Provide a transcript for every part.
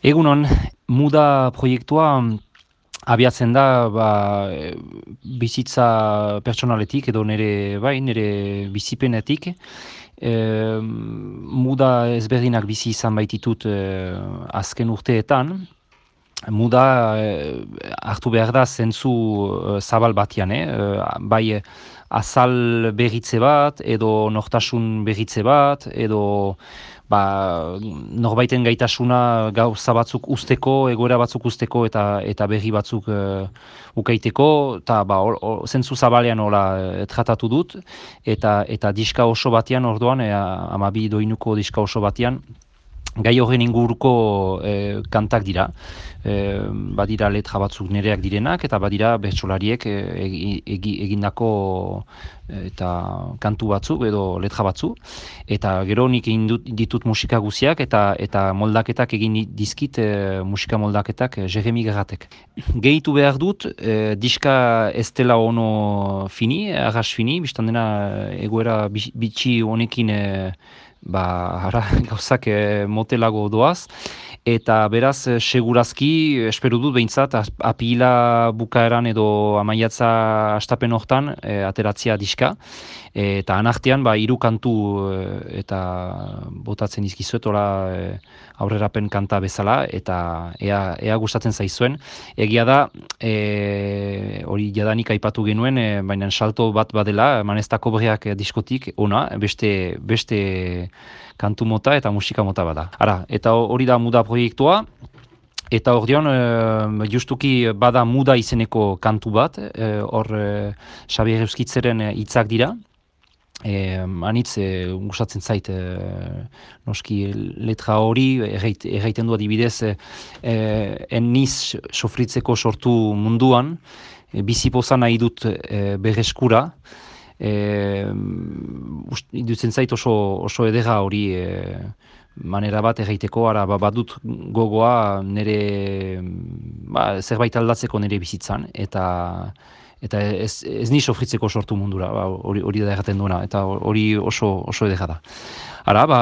Egunon, muda proiektua abiatzen da ba, bizitza pertsonaletik edo nire, bai, nire bizipenetik. E, muda ezberdinak bizi izan baititut e, azken urteetan. Muda e, hartu behar da zentzu e, zabal batian, eh? Bai azal berritze bat, edo nortasun berritze bat, edo ba, norbaiten gaitasuna gauza batzuk usteko, egoera batzuk usteko eta eta berri batzuk uh, ukaiteko, eta ba, zentzu zabalean hola uh, tratatu dut, eta eta diska oso batean orduan, e, amabi doinuko diska oso batean, gai horren inguruko e, kantak dira. E, badira letra batzuk nereak direnak eta badira bertsolariek e, egindako eta kantu batzuk edo letra batzu eta gero nik egin ditut musika guziak eta eta moldaketak egin dizkit e, musika moldaketak e, Jeremy Gerratek. Gehitu behar dut e, diska ez dela ono fini, arras fini, biztan dena egoera bitxi honekin e, ba, hara, gauzak e, motelago doaz, eta beraz, e, segurazki, espero dut behintzat, apila bukaeran edo amaiatza astapen hortan, e, ateratzia diska, eta anartean, ba, iru kantu eta botatzen izkizuet, ora aurrerapen kanta bezala, eta ea, ea gustatzen zaizuen. Egia da, hori jadanik aipatu genuen, baina salto bat badela, maneztako berriak diskotik, ona, beste, beste kantu mota eta musika mota bada. Ara, eta hori da muda proiektua, eta hor dion, e, justuki bada muda izeneko kantu bat, e, hor e, Xabier Euskitzeren hitzak dira, E, anitz, e, gustatzen zait, e, noski letra hori, erraiten du adibidez, e, en niz sofritzeko sortu munduan, e, bizipoza nahi dut e, berreskura, e, idutzen zait oso, oso edera hori e, manera bat egiteko, ara ba, badut gogoa nire ba, zerbait aldatzeko nire bizitzan, eta eta ez, ez ni sofritzeko sortu mundura, ba, hori, hori da erraten duena, eta hori oso, oso edera da. Ara, ba,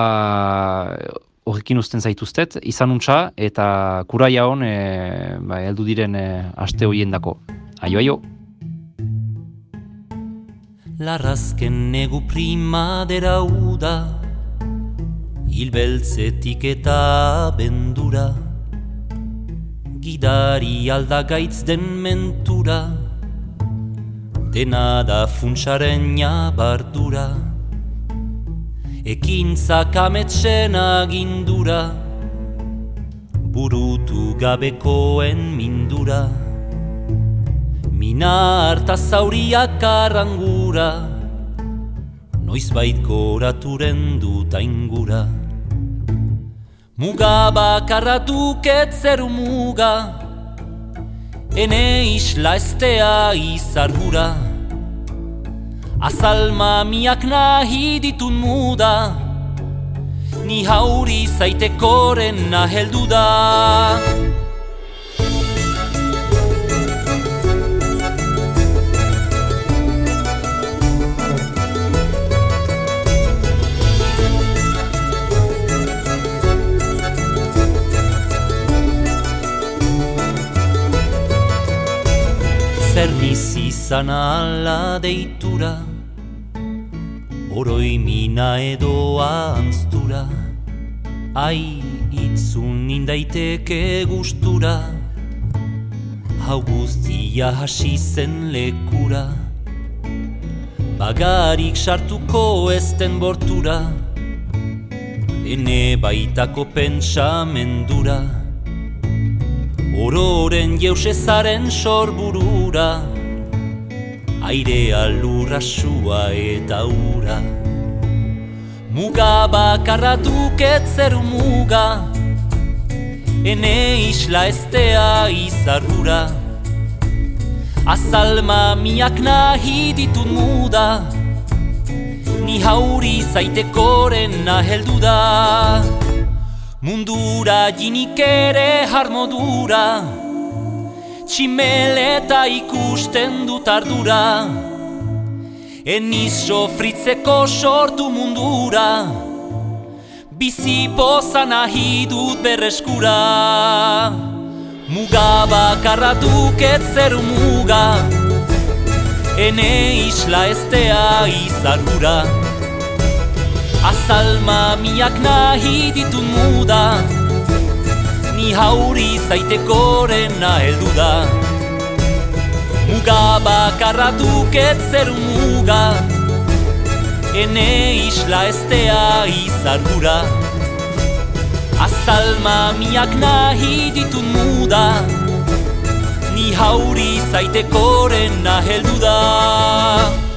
horrekin usten zaituztet, izan untxa, eta kuraia hon, e, ba, eldu diren e, aste hoien dako. Aio, aio! Larrazken negu primadera uda Hilbeltzetik eta bendura. Gidari aldagaitz den mentura. Dena da funtsaren bardura Ekintza kametsen agindura. Burutu gabekoen mindura. Mina harta zauriak arrangura. Noiz bait goraturen dut aingura Muga bakarra duket zeru muga. Ene isla estea izargura Azal mamiak nahi ditun muda. Ni hauri zaitekoren naheldu da zer nizi zan ala deitura Oroi mina edo anztura Ai itzun nindaiteke gustura. Hau guztia hasi zen lekura Bagarik sartuko ezten bortura Ene baitako pentsamendura Ororen jeusezaren sorburura Airea lurra sua eta ura. Muga bakarra duket zeru muga Ene isla estea izarrura. Azalma miak nahi ditut muda Ni hauri zaitekoren naheldu da Mundura jinik ere harmodura Tximeleta ikusten dut ardura. Eniz sofritzeko sortu mundura. Bizi poza nahi dut berreskura. Muga bakarra duket zer muga. Ene isla estea izarura Azalma miak nahi ditun muda. Ni hauri zaitekoren naheldu da. Muga bakarra duket zer muga. Ene isla estea izarura Azalma miak nahi ditun muda. Ni hauri zaitekoren naheldu da